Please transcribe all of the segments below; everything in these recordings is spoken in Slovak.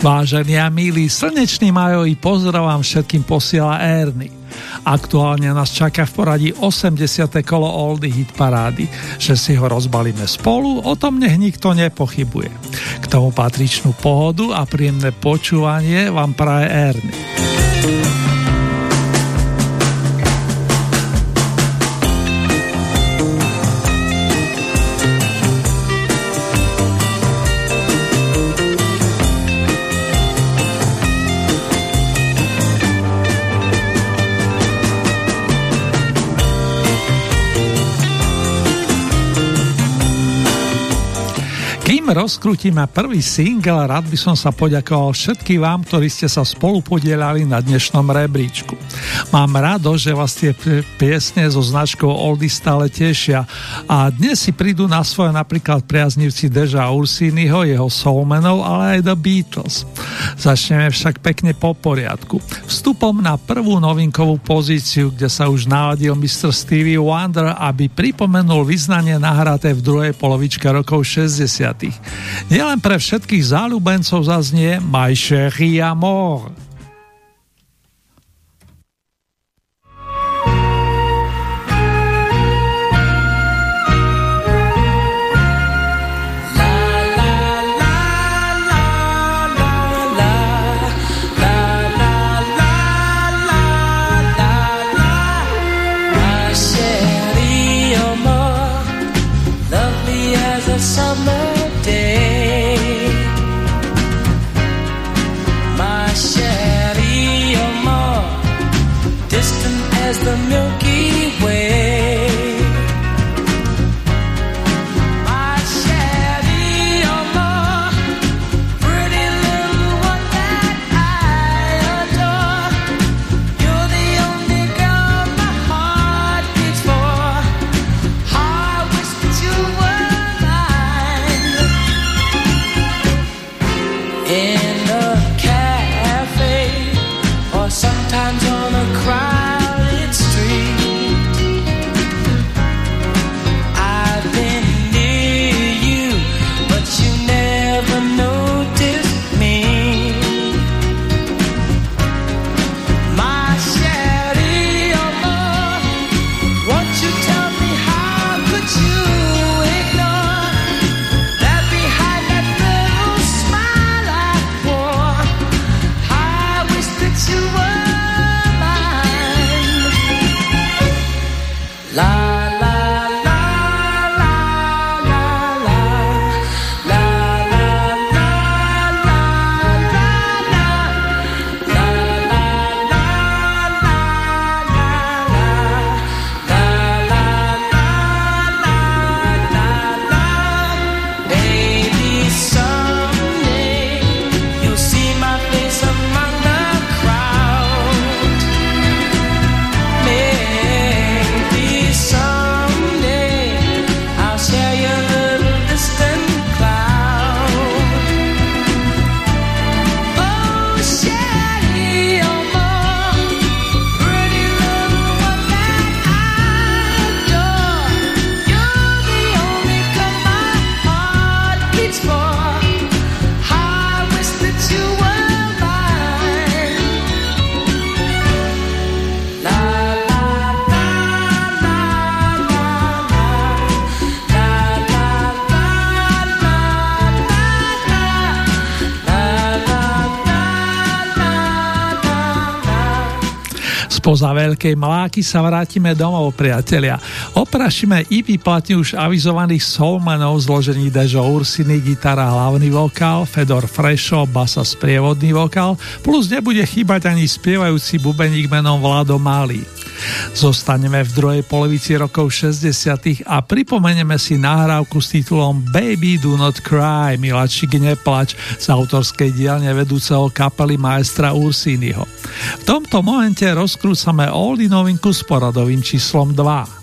Vážení a milí, slnečný majový pozdrav vám všetkým posiela Erny. Aktuálne nás čaká v poradí 80. kolo Oldy Hit Parády. Že si ho rozbalíme spolu, o tom nech nikto nepochybuje. K tomu patričnú pohodu a príjemné počúvanie vám praje Erny. Rozkrútime prvý single, rád by som sa poďakoval všetkým vám, ktorí ste sa spolu podielali na dnešnom rebríčku. Mám rado, že vás tie piesne so značkou Oldy stále tešia a dnes si prídu na svoje napríklad priaznivci Deža Ursiniho, jeho soulmenov, ale aj The Beatles. Začneme však pekne po poriadku. Vstupom na prvú novinkovú pozíciu, kde sa už naladil Mr. Stevie Wonder, aby pripomenul vyznanie nahraté v druhej polovičke rokov 60. Nielen pre všetkých záľubencov zaznie My Chérie Amour. Veľkej mláky sa vrátime domov, priatelia. Oprašíme i vyplatí už avizovaných soulmanov zložení Dežo Ursiny, gitara hlavný vokál, Fedor Frešo, basa sprievodný vokál, plus nebude chýbať ani spievajúci bubeník menom Vlado Malý. Zostaneme v druhej polovici rokov 60. a pripomenieme si nahrávku s titulom Baby Do Not Cry, Milačik neplač z autorskej dielne vedúceho kapely maestra Ursínyho. V tomto momente rozkrúcame oldie novinku s poradovým číslom 2.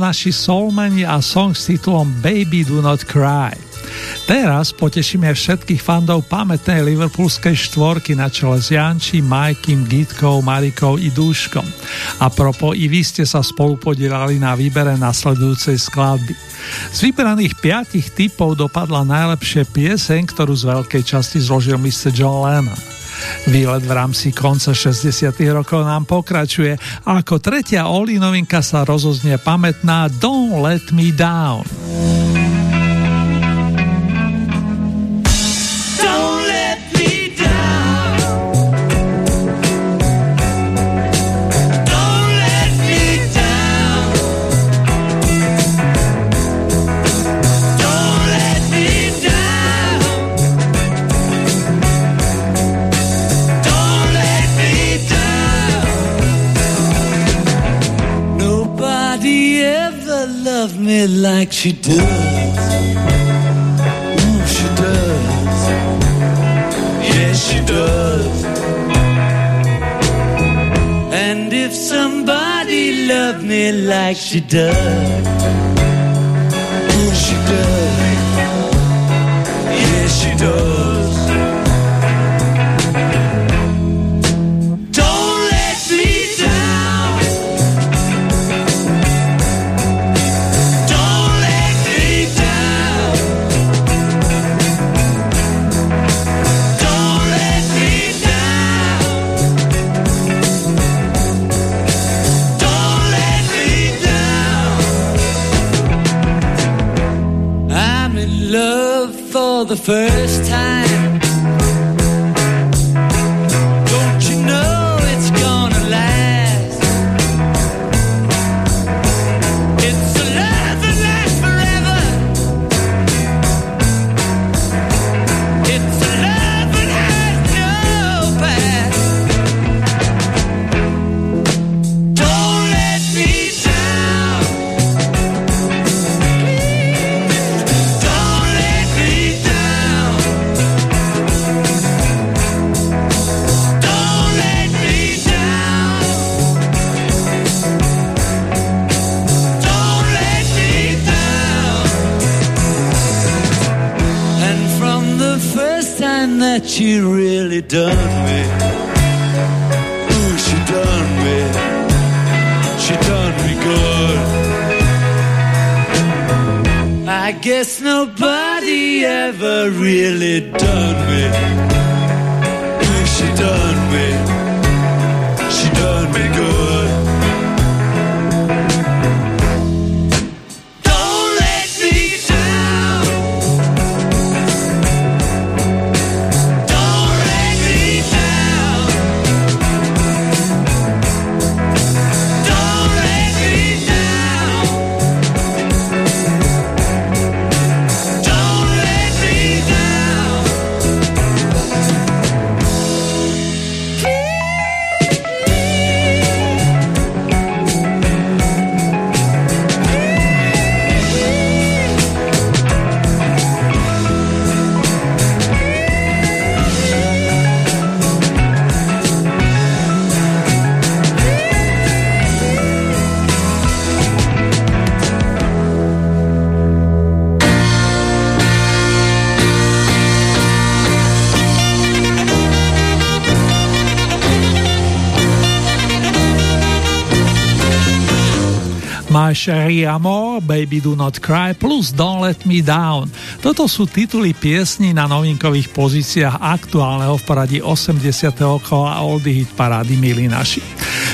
naši soulmani a song s titulom Baby Do Not Cry. Teraz potešíme všetkých fandov pamätnej liverpoolskej štvorky na čele s Janči, Majkim, Gitkou, Marikou i Dúškom. A propo, i vy ste sa spolu podielali na výbere nasledujúcej skladby. Z vybraných piatich typov dopadla najlepšie pieseň, ktorú z veľkej časti zložil Mr. John Lennon. Výlet v rámci konca 60. rokov nám pokračuje a ako tretia Oli novinka sa rozoznie pamätná Don't Let Me Down. She does, Sherry Amor, Baby Do Not Cry plus Don't Let Me Down. Toto sú tituly piesní na novinkových pozíciách aktuálneho v poradí 80. kola Oldie Hit parády milí naši.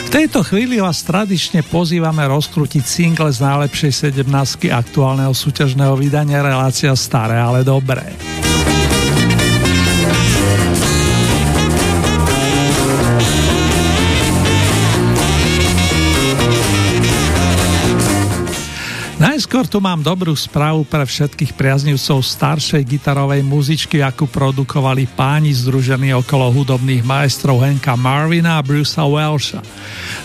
V tejto chvíli vás tradične pozývame rozkrútiť single z najlepšej 17 aktuálneho súťažného vydania relácia Staré, ale dobré. Najskôr tu mám dobrú správu pre všetkých priaznivcov staršej gitarovej muzičky, akú produkovali páni združení okolo hudobných majstrov Henka Marvina a Brucea Welsha.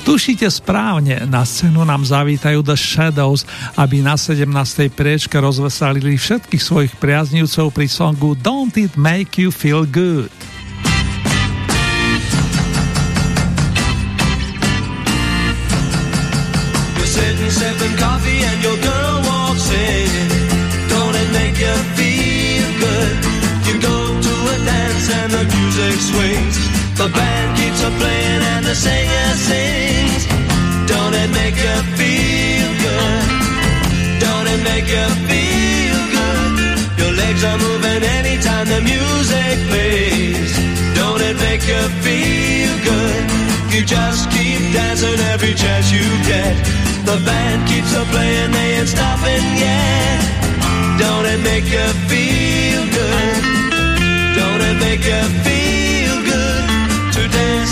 Tušíte správne, na scénu nám zavítajú The Shadows, aby na 17. priečke rozveselili všetkých svojich priaznivcov pri songu Don't It Make You Feel Good. The band keeps on playing and the singer sings. Don't it make you feel good? Don't it make you feel good? Your legs are moving anytime the music plays. Don't it make you feel good. You just keep dancing every chance you get. The band keeps on playing, they ain't stopping yet. Don't it make you feel good? Don't it make you feel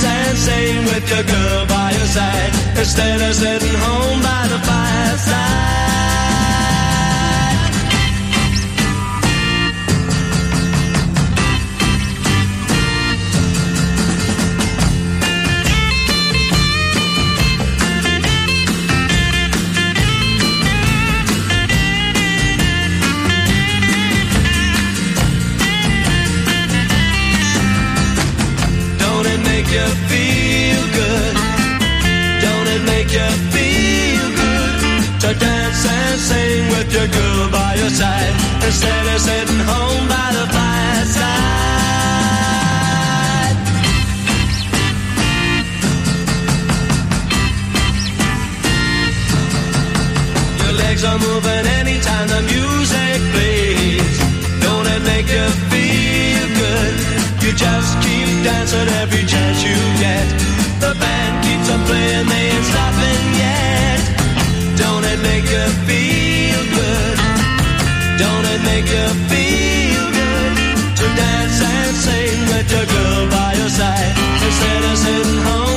and sing with your girl by your side instead of sitting home by the fireside? Instead of sitting home by the fireside. Your legs are moving anytime the music plays. You feel good? You just keep dancing every chance you get. With your girl by your side. Instead of sitting home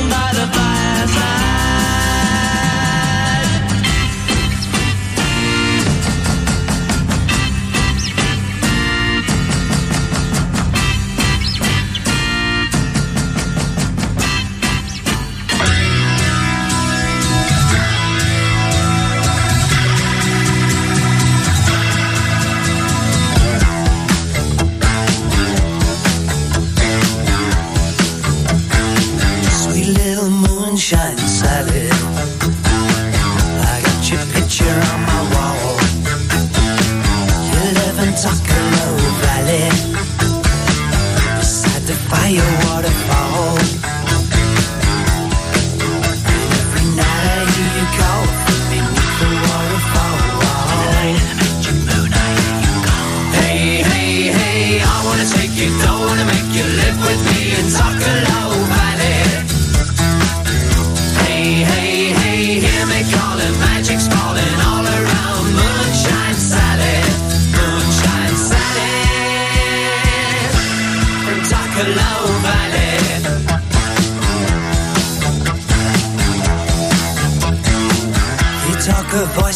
Sacramento Valley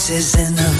Is in the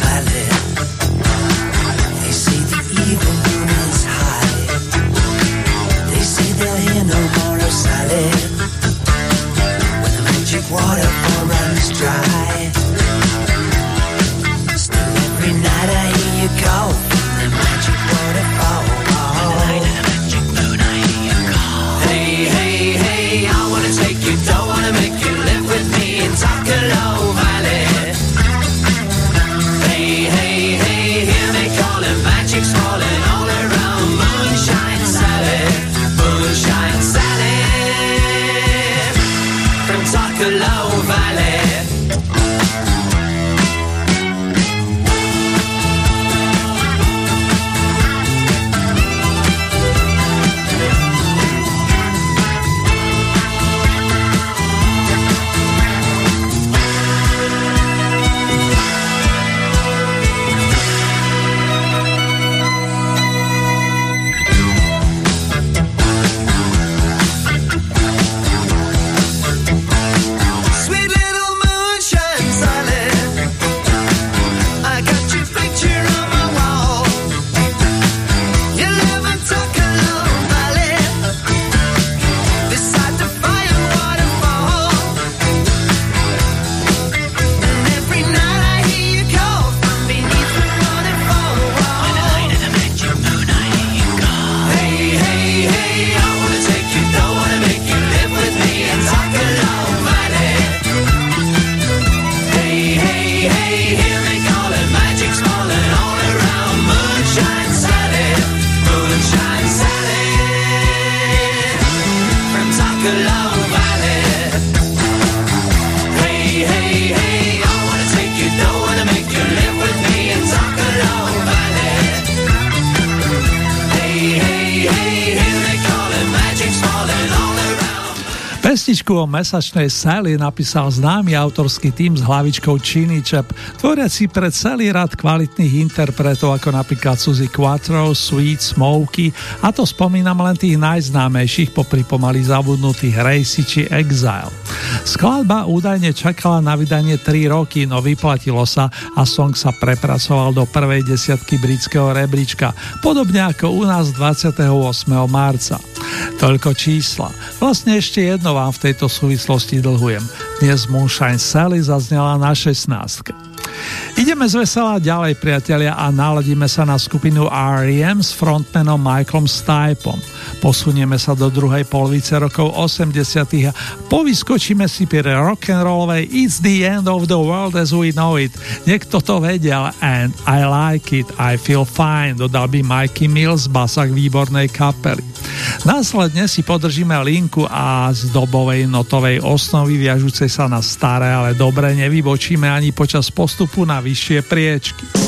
Pesničku o mesačnej Sally napísal známy autorský tým s hlavičkou Chini Chap, tvoriaci pre celý rad kvalitných interpretov ako napríklad Suzy Quattro, Sweet, Smokey a to spomínam len tých najznámejších popri pomaly zabudnutých Racy či Exile. Skladba údajne čakala na vydanie 3 roky, no vyplatilo sa a song sa prepracoval do prvej desiatky britského rebríčka, podobne ako u nás 28. marca. Toľko čísla. Vlastne ešte jedno vám v tejto súvislosti dlhujem. Dnes Moonshine Sally zaznela na 16. Ideme z vesela ďalej, priatelia, a naladíme sa na skupinu R.E.M. s frontmanom Michaelom Stipeom. Posunieme sa do druhej polovice rokov 80. a povyskočíme si pri rock'n'rollovej It's the end of the world as we know it. Niekto to vedel and I like it, I feel fine, dodal by Mikey Mills, basak výbornej kapely. Následne si podržíme linku a z dobovej notovej osnovy viažúcej sa na staré, ale dobre nevybočíme ani počas postupu na vyššie priečky.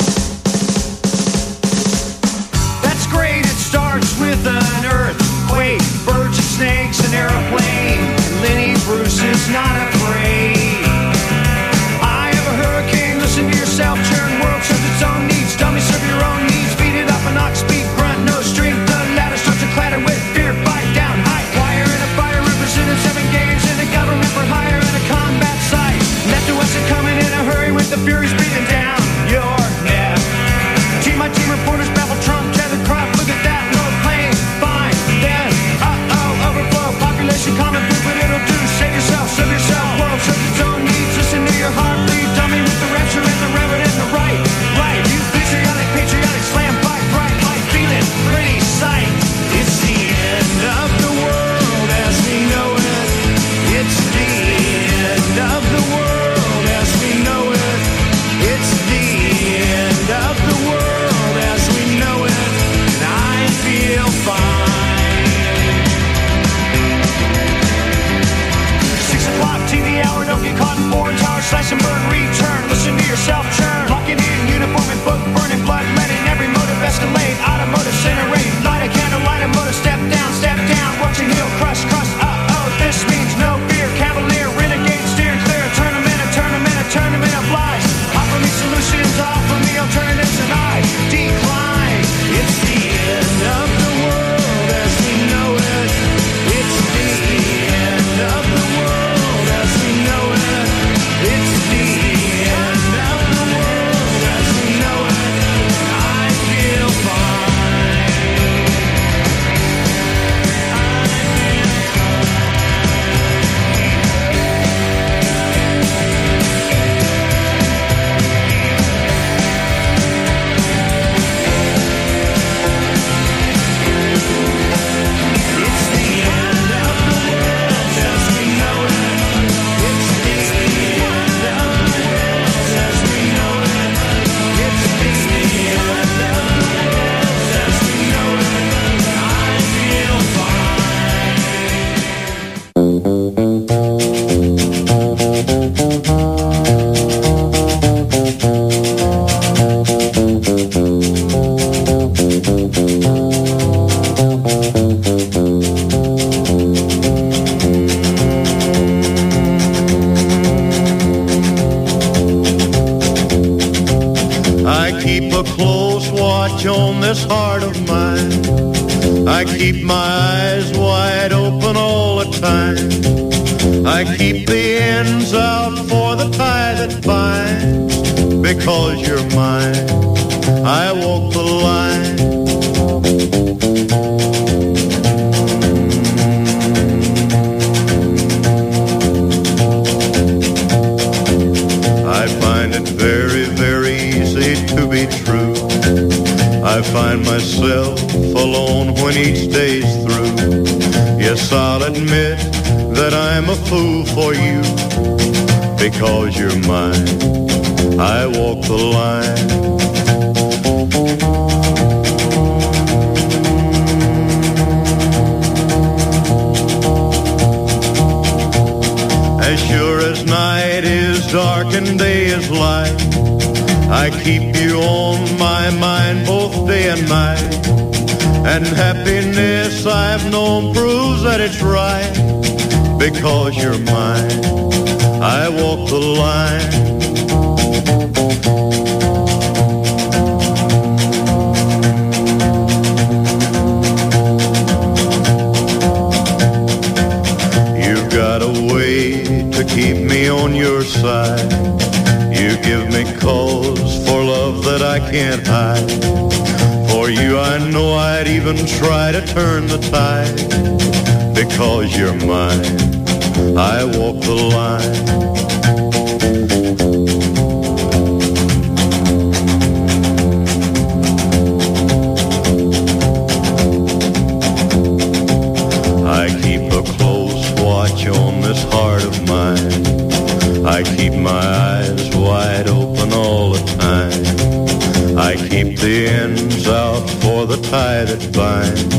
My eyes wide open all the time. I keep the ends out for the tie that binds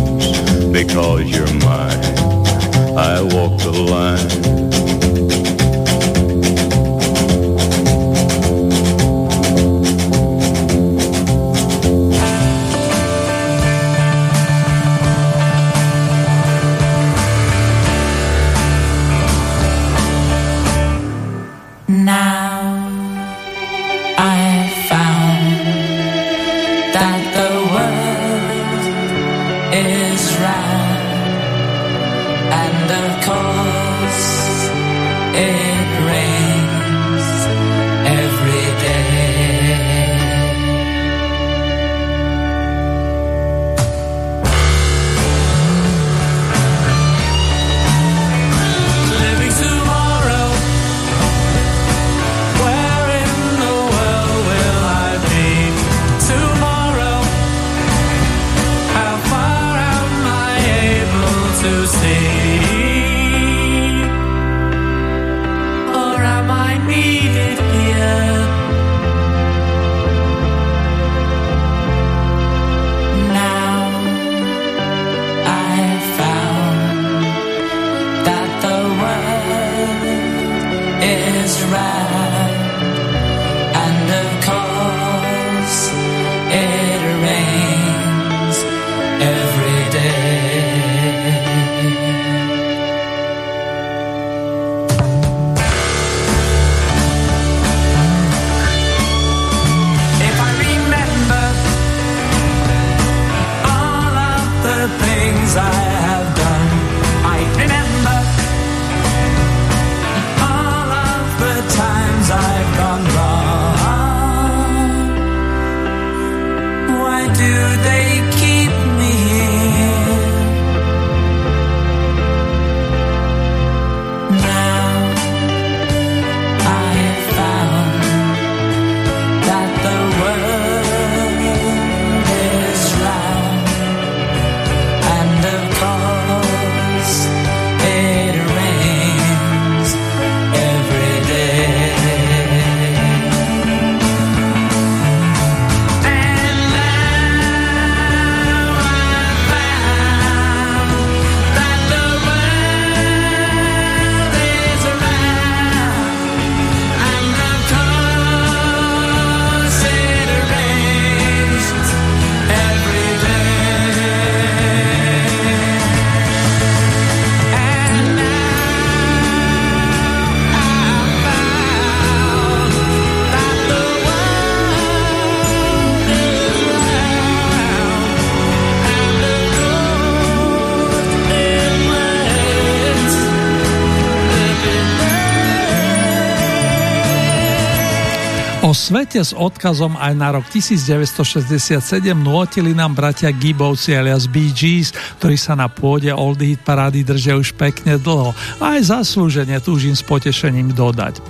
because you're mine. I walk the line. Svete s odkazom aj na rok 1967 nutili nám bratia Gibbovci alias Bee Gees, ktorí sa na pôde Old Hit parády držia už pekne dlho a aj zaslúžene túžim s potešením dodať.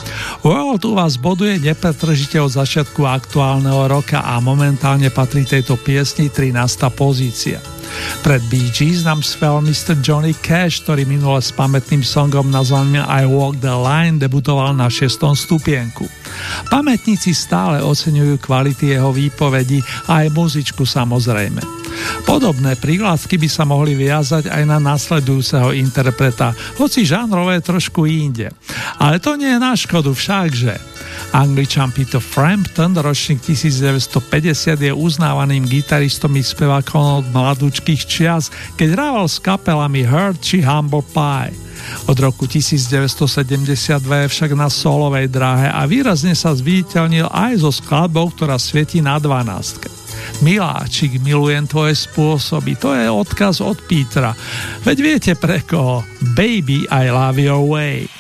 World u vás boduje nepretržite od začiatku aktuálneho roka a momentálne patrí tejto piesni 13. pozícia. Pred Bee Gees nám spel Mr. Johnny Cash, ktorý minule s pamätným songom nazvaným I Walk the Line debutoval na 6. stupienku. Pamätníci stále oceňujú kvality jeho výpovedí a aj muzičku samozrejme. Podobné prihládzky by sa mohli viazať aj na nasledujúceho interpreta, hoci žánrové trošku inde. Ale to nie je na škodu všakže. Angličan Peter Frampton, ročník 1950, je uznávaným gitaristom i spevákom od mladúčkých čias, keď hrával s kapelami Hurt či Humble Pie. Od roku 1972 je však na solovej dráhe a výrazne sa zviditeľnil aj so skladbou, ktorá svieti na 12. Miláčik, milujem tvoje spôsoby, to je odkaz od Petra. Veď viete pre koho? Baby, I love your way.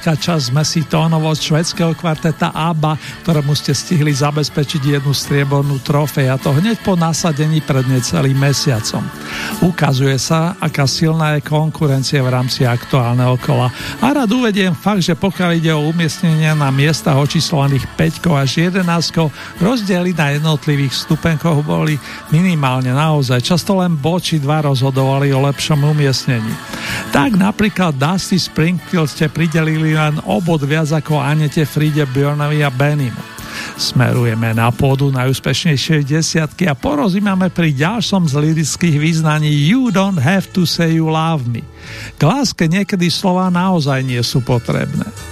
Lirická časť zmesí tónovo švedského kvarteta ABBA, ktorému ste stihli zabezpečiť jednu striebornú trofej a to hneď po nasadení pred necelým mesiacom. Ukazuje sa, aká silná je konkurencia v rámci aktuálneho kola a rád uvediem fakt, že pokiaľ ide o umiestnenie na miestach očíslovaných 5 až 11, rozdiely na jednotlivých stupenkoch boli minimálne naozaj. Často len boči dva rozhodovali o lepšom umiestnení. Tak napríklad Dusty Springfield ste pridelili len obod viac ako Anete Fride Bjornovi a Benimu. Smerujeme na pôdu najúspešnejšej desiatky a porozímame pri ďalšom z lirických význaní You don't have to say you love me. K láske niekedy slova naozaj nie sú potrebné.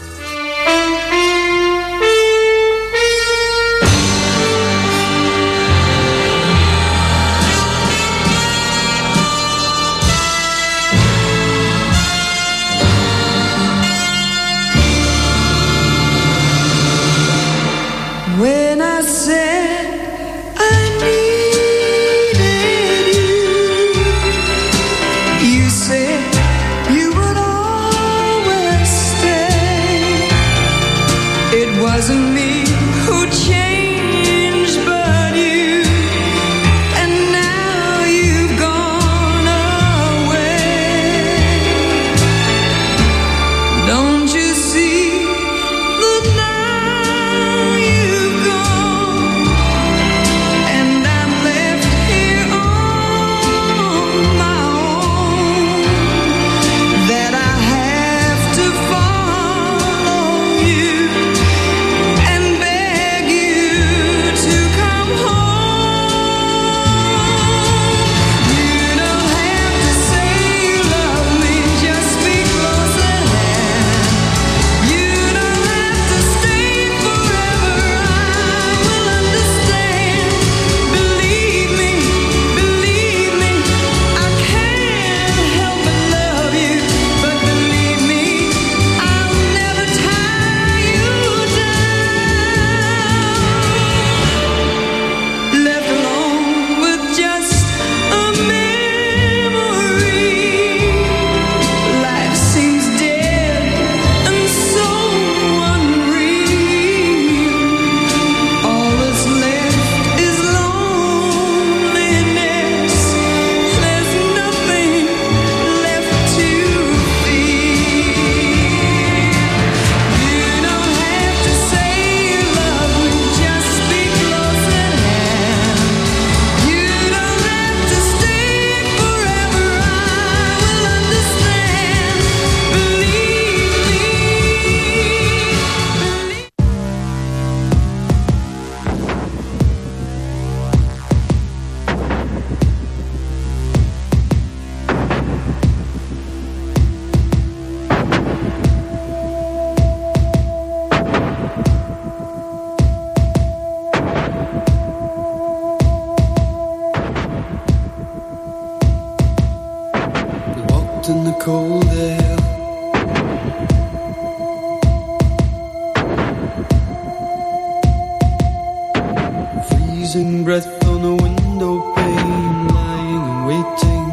freezing breath on the window pane, lying and waiting.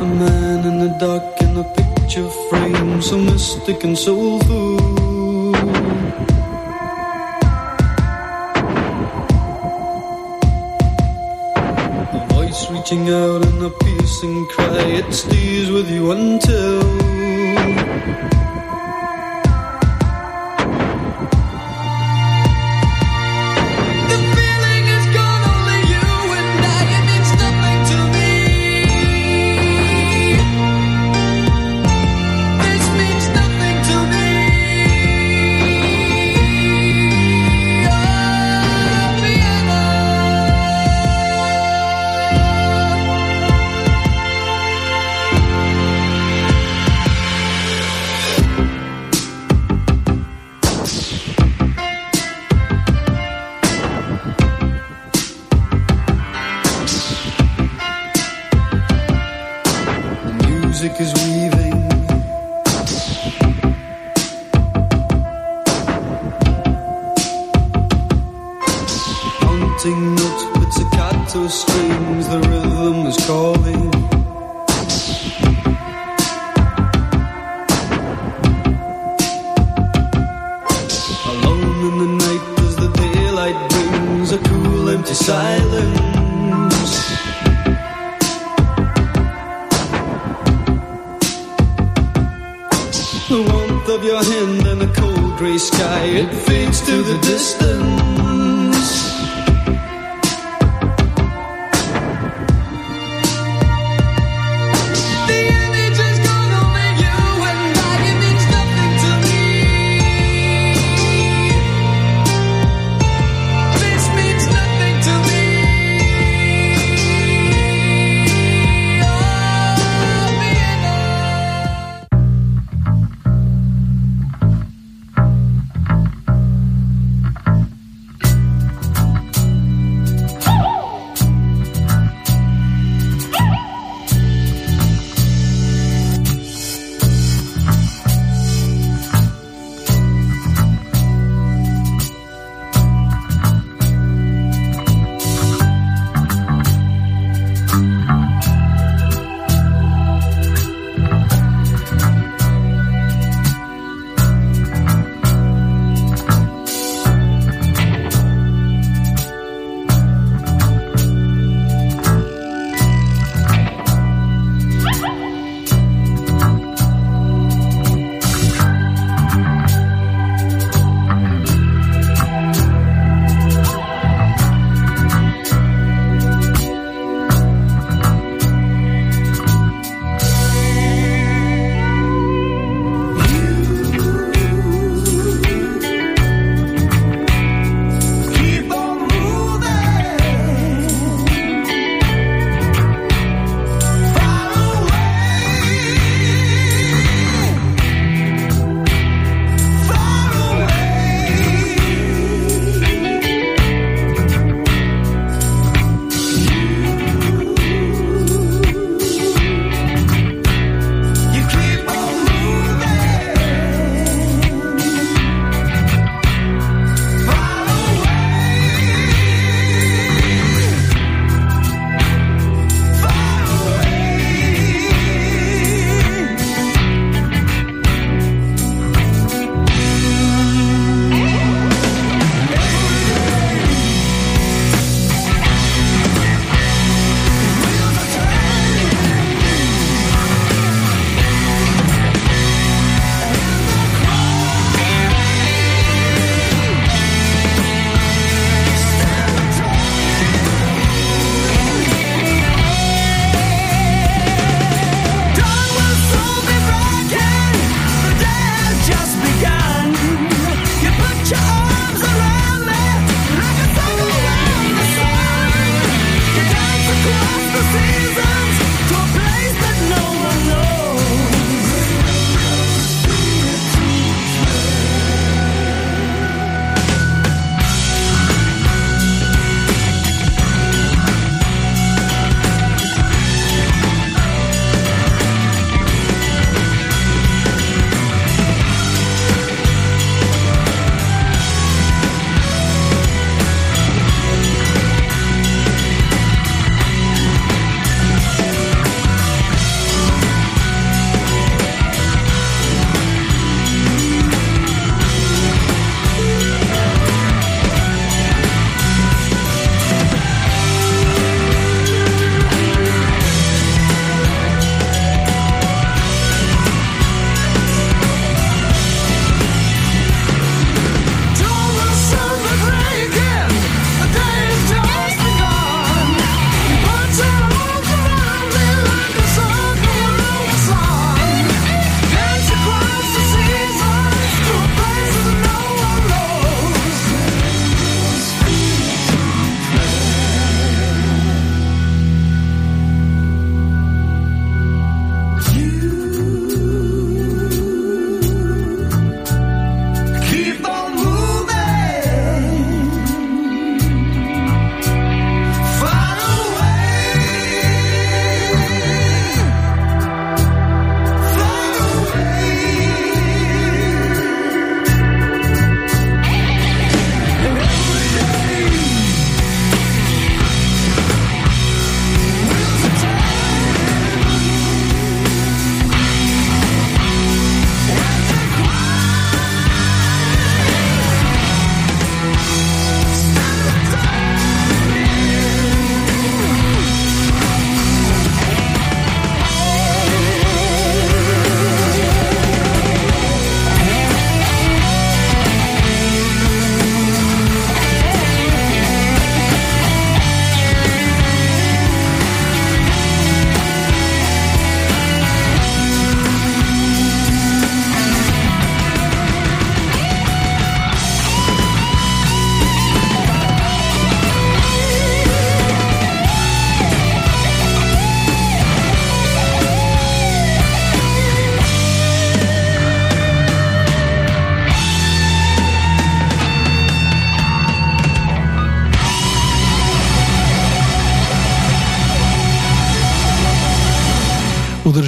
A man in the dark in a picture frame, so mystic and soulful. reaching out in a piercing cry. It stays with you until.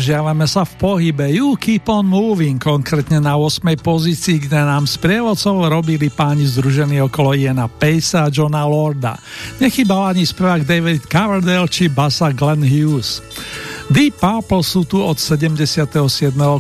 Udržiavame sa v pohybe You Keep On Moving, konkrétne na 8. pozícii, kde nám sprievodcov robili páni združení okolo Iena Pacea a Johna Lorda. Nechybal ani spevák David Coverdale či basa Glenn Hughes. Deep Purple sú tu od 77.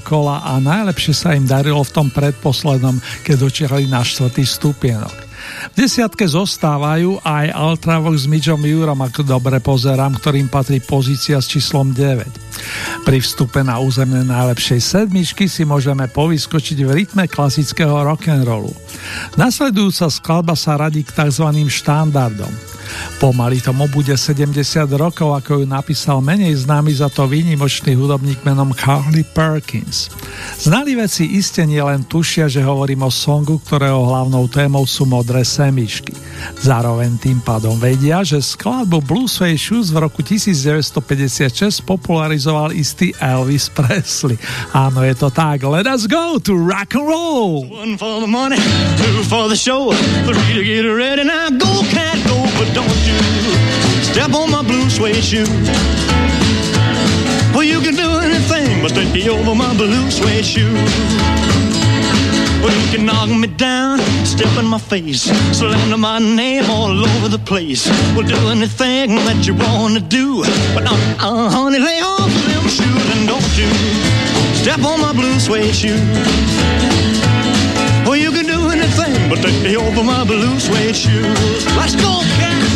kola a najlepšie sa im darilo v tom predposlednom, keď dočiahli na štvrtý stupienok. V desiatke zostávajú aj Ultravox s Midžom Jurom, ako dobre pozerám, ktorým patrí pozícia s číslom 9. Pri vstupe na územie najlepšej sedmičky si môžeme povyskočiť v rytme klasického rock'n'rollu. Nasledujúca skladba sa radí k tzv. štandardom. Pomaly tomu bude 70 rokov, ako ju napísal menej známy za to výnimočný hudobník menom Carly Perkins. Znali veci iste nielen tušia, že hovorím o songu, ktorého hlavnou témou sú modré semišky. Zároveň tým pádom vedia, že skladbu Blue Suede Shoes v roku 1956 popularizoval istý Elvis Presley. Áno, je to tak. Let us go to rock and roll! One for the money, two for the show, three to get ready, now go cat go, but don't you step on my blue suede shoe. Well, you can do anything but stay over my blue suede shoe. Well, you can knock me down, step in my face, slander my name all over the place. Well, do anything that you wanna do, but uh, uh, honey, lay off them shoes and don't you step on my blue suede shoe. But take over my blue suede shoes. Let's go, cat.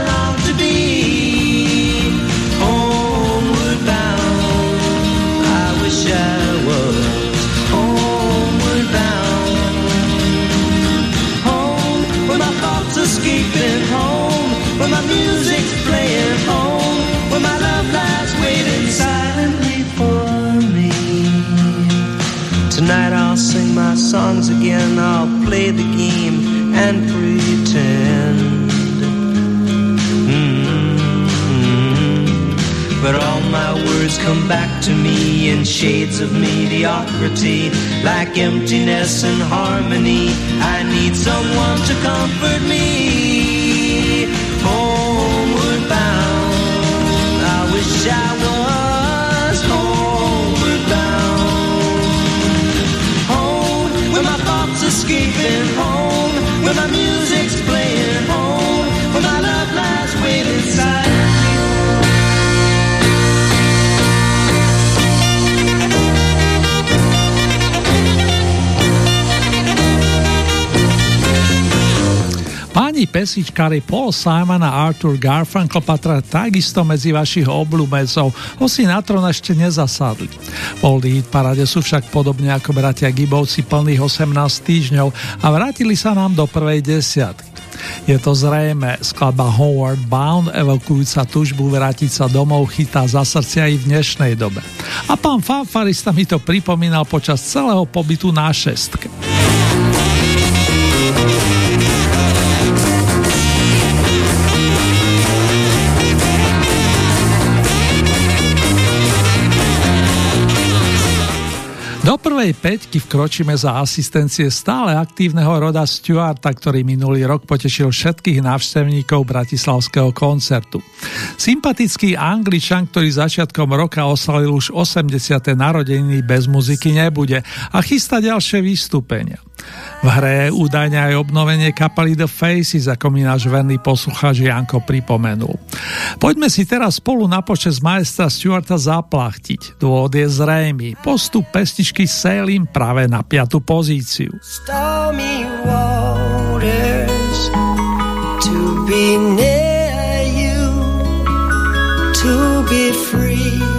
again, I'll play the game and pretend hmm. But all my words come back to me in shades of mediocrity, like emptiness and harmony. I need someone to comfort me. mon ami pesničkári Paul Simon a Arthur Garfunkel patria takisto medzi vašich obľúbencov, hoci na trón ešte nezasadli. Oldy hit parade sú však podobne ako bratia Gibovci plných 18 týždňov a vrátili sa nám do prvej desiatky. Je to zrejme, skladba Howard Bound evokujúca tužbu vrátiť sa domov chytá za srdce aj v dnešnej dobe. A pán fanfarista mi to pripomínal počas celého pobytu na šestke. Prvej peťky vkročíme za asistencie stále aktívneho roda Stuarta, ktorý minulý rok potešil všetkých návštevníkov bratislavského koncertu. Sympatický angličan, ktorý začiatkom roka oslavil už 80. narodeniny bez muziky nebude a chystá ďalšie vystúpenia. V hre je údajne aj obnovenie kapely The Faces, ako mi náš verný poslucháč Janko pripomenul. Poďme si teraz spolu na počas majstra Stuarta zaplachtiť. Dôvod je zrejmy. Postup pesničky Sailing práve na piatu pozíciu. Stormy waters to be near you to be free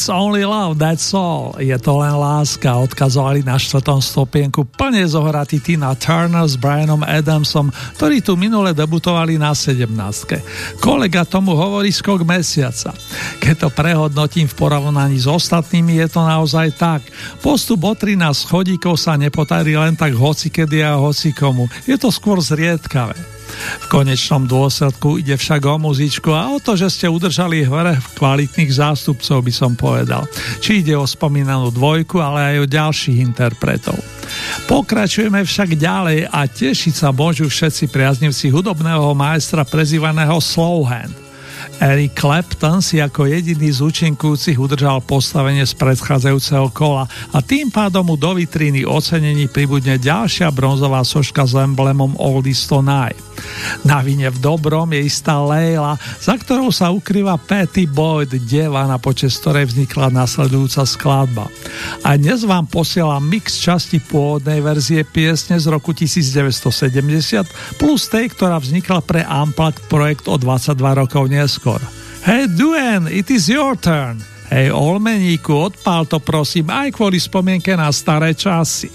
It's only love, that's all. Je to len láska. Odkazovali na štvrtom stopienku plne zohratý Tina Turner s Brianom Adamsom, ktorí tu minule debutovali na 17. Kolega tomu hovorí skok mesiaca. Keď to prehodnotím v porovnaní s ostatnými, je to naozaj tak. Postup o 13 schodíkov sa nepotarí len tak hocikedy a hocikomu. Je to skôr zriedkavé. V konečnom dôsledku ide však o muzičku a o to, že ste udržali hore kvalitných zástupcov, by som povedal. Či ide o spomínanú dvojku, ale aj o ďalších interpretov. Pokračujeme však ďalej a tešiť sa môžu všetci priaznivci hudobného majstra prezývaného Slowhand. Eric Clapton si ako jediný z účinkujúcich udržal postavenie z predchádzajúceho kola a tým pádom mu do vitríny ocenení pribudne ďalšia bronzová soška s emblemom Oldies Tonight. Na vine v dobrom je istá Leila, za ktorou sa ukrýva Patty Boyd, deva, na počas ktorej vznikla nasledujúca skladba. A dnes vám posielam mix časti pôvodnej verzie piesne z roku 1970 plus tej, ktorá vznikla pre Unplugged projekt o 22 rokov neskôr neskôr. Hey Duen, it is your turn. Hej Olmeníku, odpál to prosím aj kvôli spomienke na staré časy.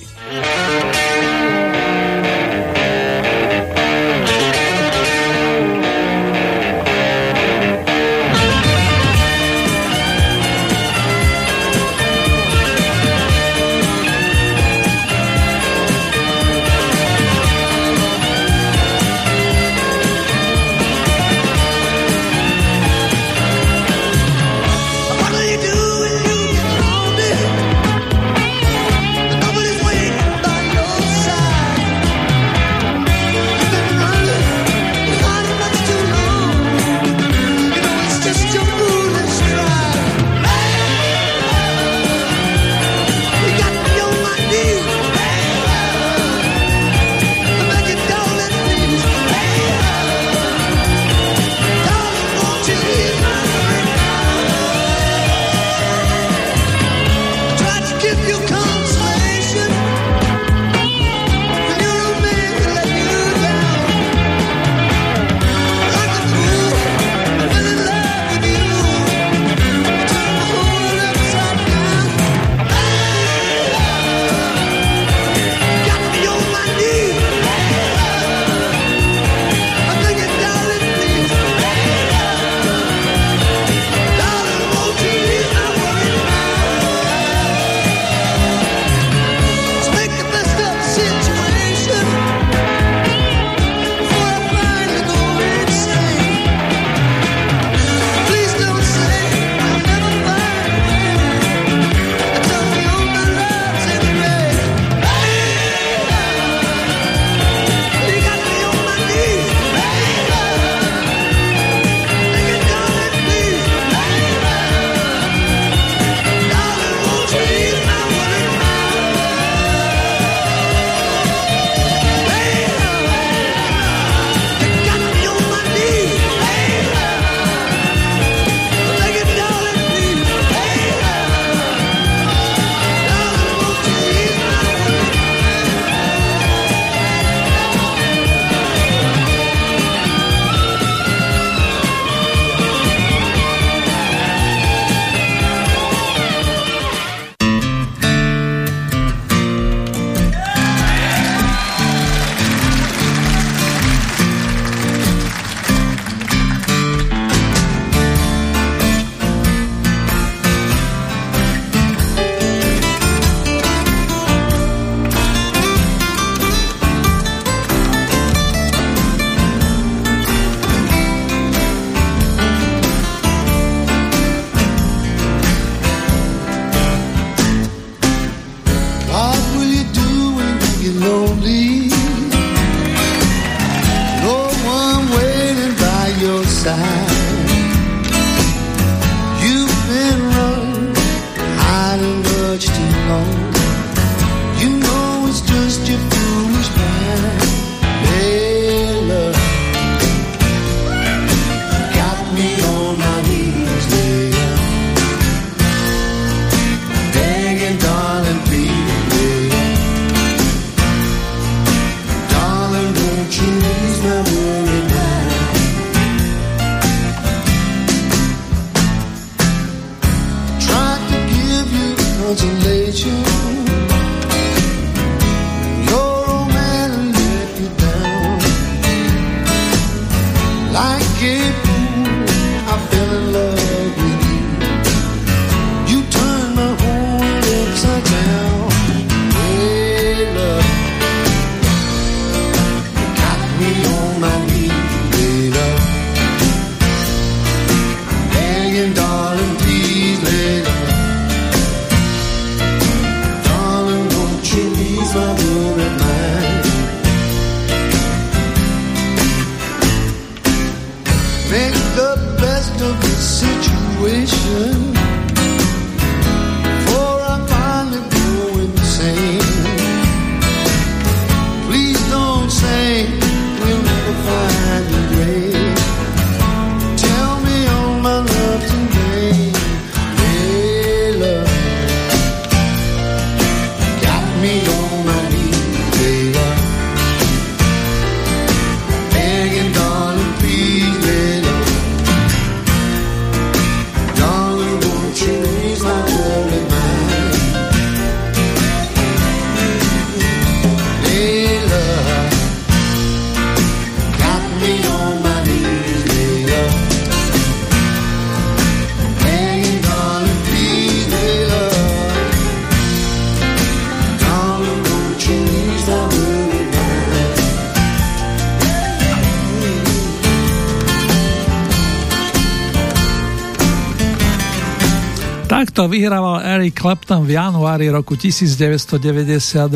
Eric Clapton v januári roku 1992.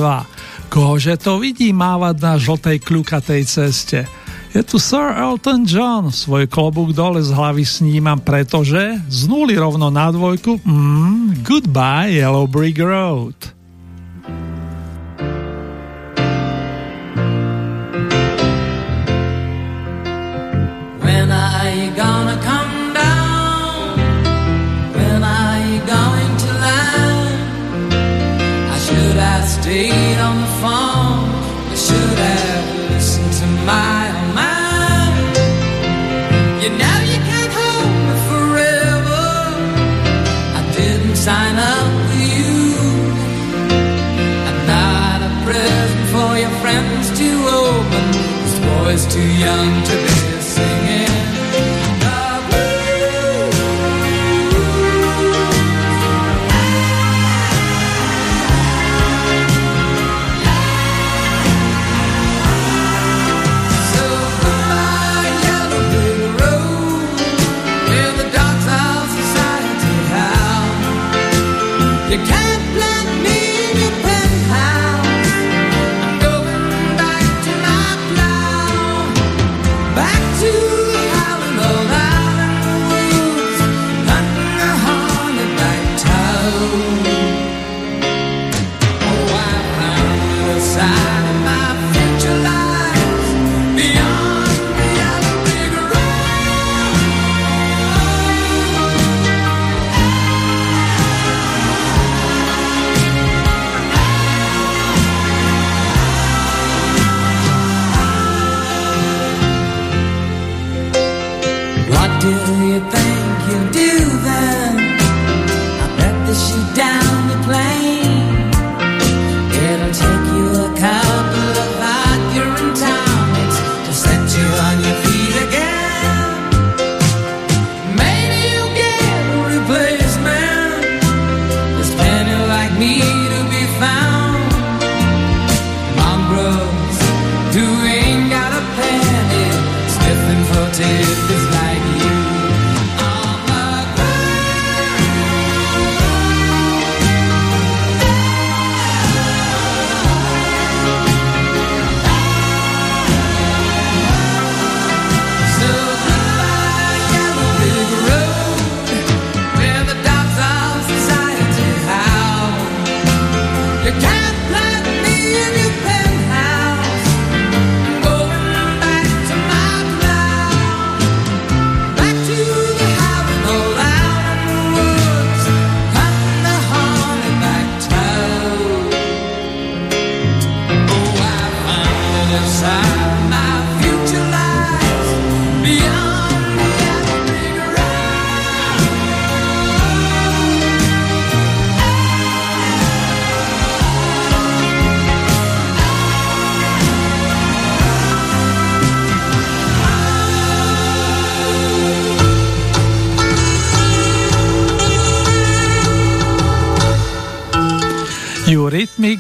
Kohože to vidí mávať na žltej kľukatej ceste? Je tu Sir Elton John, svoj klobúk dole z hlavy snímam, pretože z nuly rovno na dvojku, mm, goodbye Yellow Brick Road. Young to be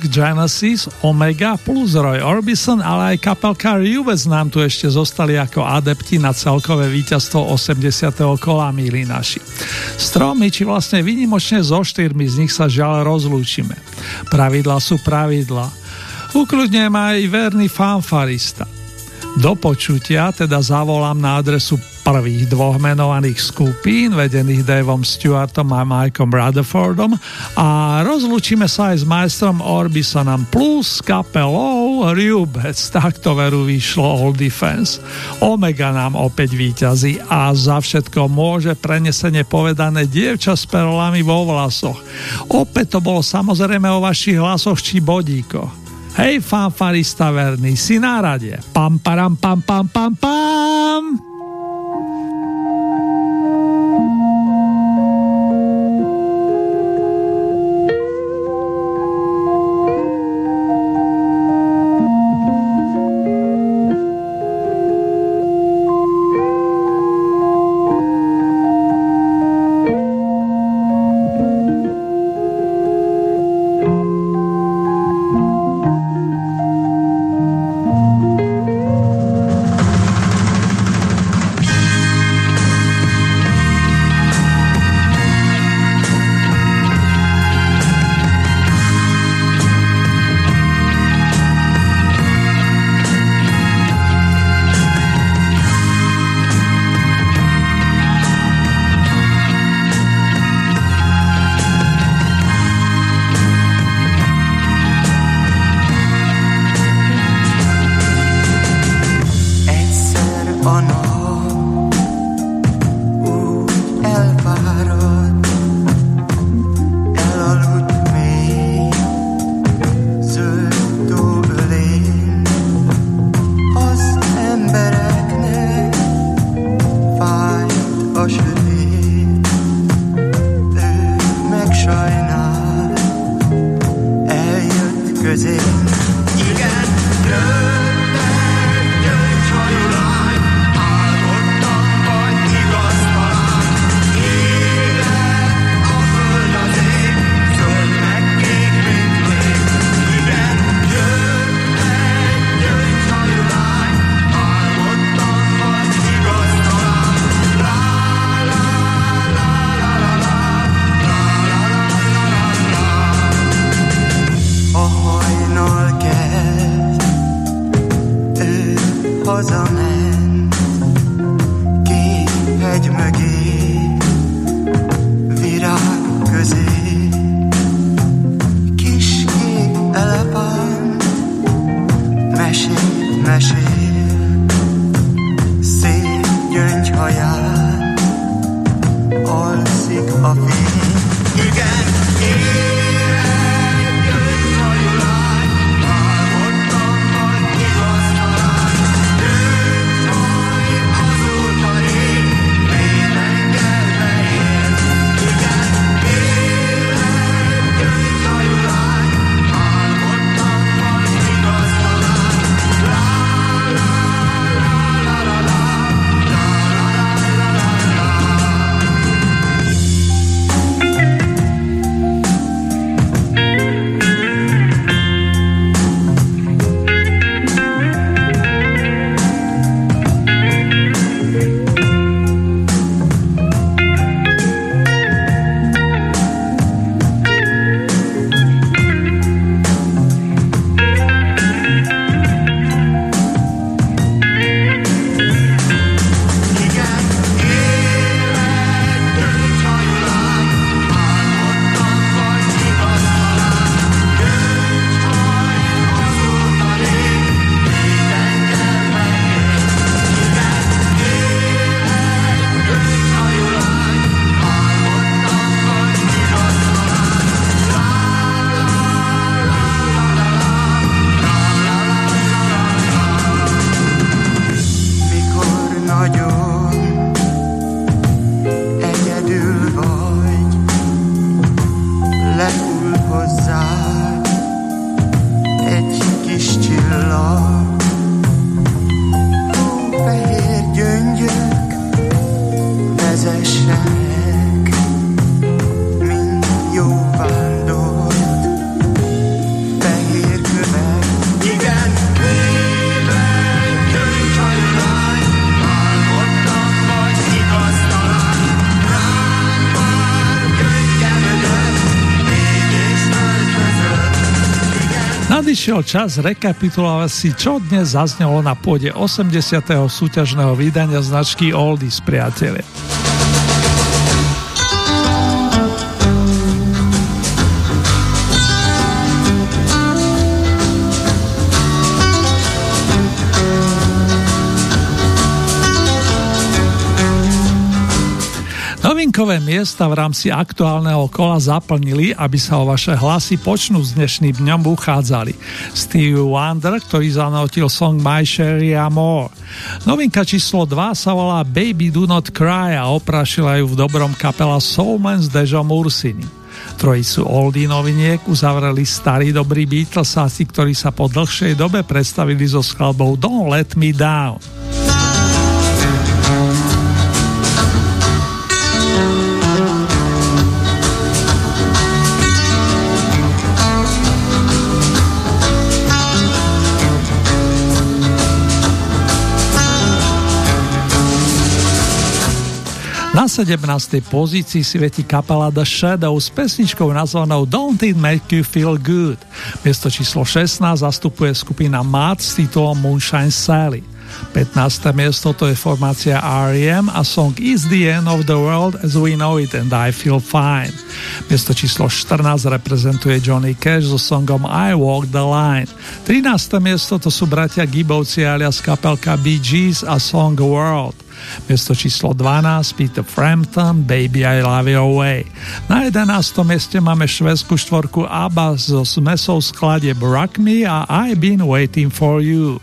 Genesis, Omega plus Roy Orbison, ale aj kapelka Ruvec nám tu ešte zostali ako adepti na celkové víťazstvo 80. kola milí naši. S tromi, či vlastne vynimočne so štyrmi z nich sa žiaľ rozlúčime. Pravidla sú pravidla. Ukľudnem aj verný fanfarista. Do počutia teda zavolám na adresu prvých dvoch menovaných skupín, vedených Davom Stewartom a Mikeom Rutherfordom a rozlúčime sa aj s majstrom Orbisonom plus kapelou Rubec, takto veru vyšlo All Defense. Omega nám opäť výťazí a za všetko môže prenesenie povedané dievča s perlami vo vlasoch. Opäť to bolo samozrejme o vašich hlasoch či bodíkoch. Hej, fanfarista verný, si na rade. Pam, param, pam, pam, pam, pam. Nadišiel čas rekapitulovať si, čo dnes zaznelo na pôde 80. súťažného vydania značky Oldies, priatelia. Novinkové miesta v rámci aktuálneho kola zaplnili, aby sa o vaše hlasy počnú s dnešným dňom uchádzali. Steve Wonder, ktorý zanotil song My Sherry More. Novinka číslo 2 sa volá Baby Do Not Cry a oprašila ju v dobrom kapela Soulman s Dežom Ursini. Trojicu oldie noviniek uzavreli starý dobrý Beatlesáci, ktorí sa po dlhšej dobe predstavili so skladbou Don't Let Me Down. 17. pozícii si vetí kapela The Shadow s pesničkou nazvanou Don't It Make You Feel Good. Miesto číslo 16 zastupuje skupina Mad s titulom Moonshine Sally. 15. miesto to je formácia R.E.M. a song Is the End of the World as We Know It and I Feel Fine. Miesto číslo 14 reprezentuje Johnny Cash so songom I Walk the Line. 13. miesto to sú bratia Gibovci alias kapelka Bee Gees a song World. Miesto číslo 12 Peter Frampton Baby I Love Your Way. Na 11. mieste máme švedskú štvorku ABBA so smesou skladie Rock Me a I've Been Waiting For You.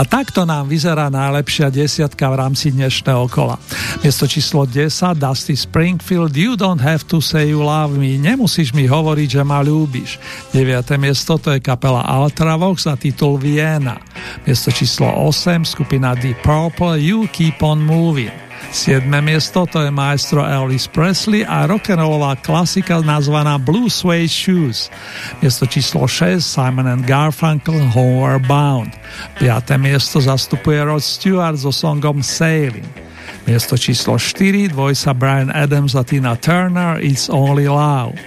A takto nám vyzerá najlepšia desiatka v rámci dnešného kola. Miesto číslo 10 Dusty Springfield You don't have to say you love me Nemusíš mi hovoriť, že ma ľúbiš. 9. miesto to je kapela Ultravox a titul Vienna. Miesto číslo 8 skupina Deep Purple You keep on moving. 7. miesto to je maestro Elvis Presley a rock'n'rollová klasika nazvaná Blue Suede Shoes. Miesto číslo 6 Simon and Garfunkel Homeward Bound. 5. miesto zastupuje Rod Stewart so songom Sailing. Miesto číslo 4, dvojsa Brian Adams a Tina Turner, It's Only Love.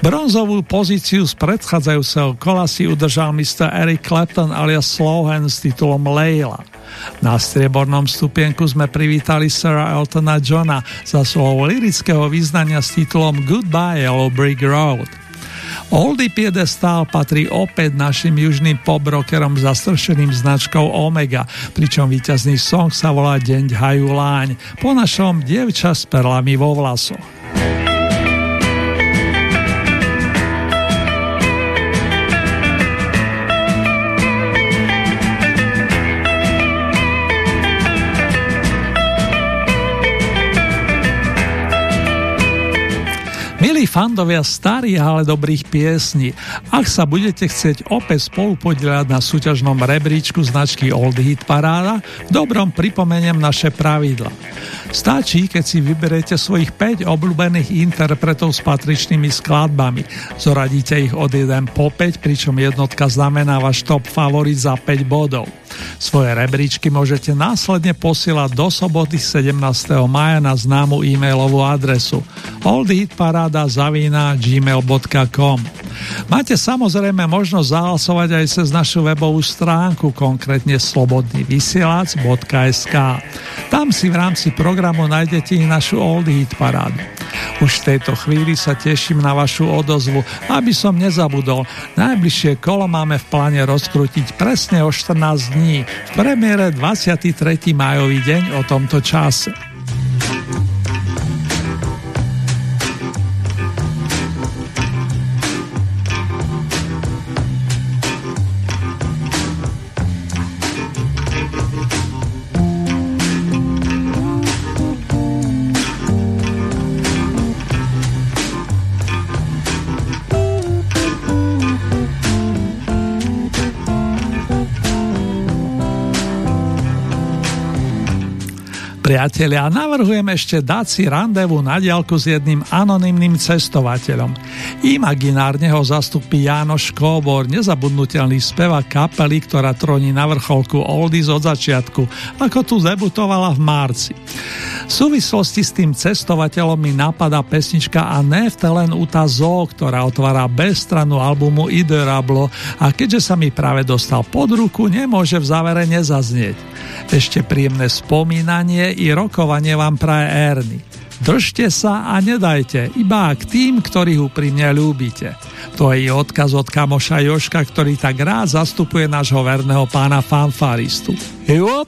Bronzovú pozíciu z predchádzajúceho kola si udržal Mr. Eric Clapton alias Slohan s titulom Leila. Na striebornom stupienku sme privítali Sira Eltona Johna za slovo lirického význania s titulom Goodbye Yellow Brick Road. Oldie Piedestal patrí opäť našim južným pobrockerom zastršeným značkou Omega, pričom víťazný song sa volá Deň Haju Láň, po našom dievča s perlami vo vlasoch. Milí fandovia starých, ale dobrých piesní, ak sa budete chcieť opäť spolu podieľať na súťažnom rebríčku značky Old Hit Paráda, dobrom pripomeniem naše pravidla. Stačí, keď si vyberete svojich 5 obľúbených interpretov s patričnými skladbami. Zoradíte ich od 1 po 5, pričom jednotka znamená váš top favorit za 5 bodov. Svoje rebríčky môžete následne posielať do soboty 17. maja na známu e-mailovú adresu oldhitparada.gmail.com Máte samozrejme možnosť zahlasovať aj cez našu webovú stránku, konkrétne slobodnyvysielac.sk. Tam si v rámci programu nájdete i našu Old Hit parádu. Už v tejto chvíli sa teším na vašu odozvu, aby som nezabudol. Najbližšie kolo máme v pláne rozkrutiť presne o 14 dní, v premiére 23. majový deň o tomto čase. Priatelia, navrhujem ešte dať si randevu na diálku s jedným anonymným cestovateľom. Imaginárne ho zastupí Jánoš Kóbor, nezabudnutelný spevák kapely, ktorá troní na vrcholku Oldies od začiatku, ako tu debutovala v marci. V súvislosti s tým cestovateľom mi napadá pesnička A ne v telen uta zo, ktorá otvára bezstranu albumu Iderablo a keďže sa mi práve dostal pod ruku, nemôže v závere nezaznieť. Ešte príjemné spomínanie i rokovanie vám praje Erny. Držte sa a nedajte, iba k tým, ktorých úprimne ľúbite. To je odkaz od kamoša Joška, ktorý tak rád zastupuje nášho verného pána fanfaristu. Jop!